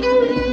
Música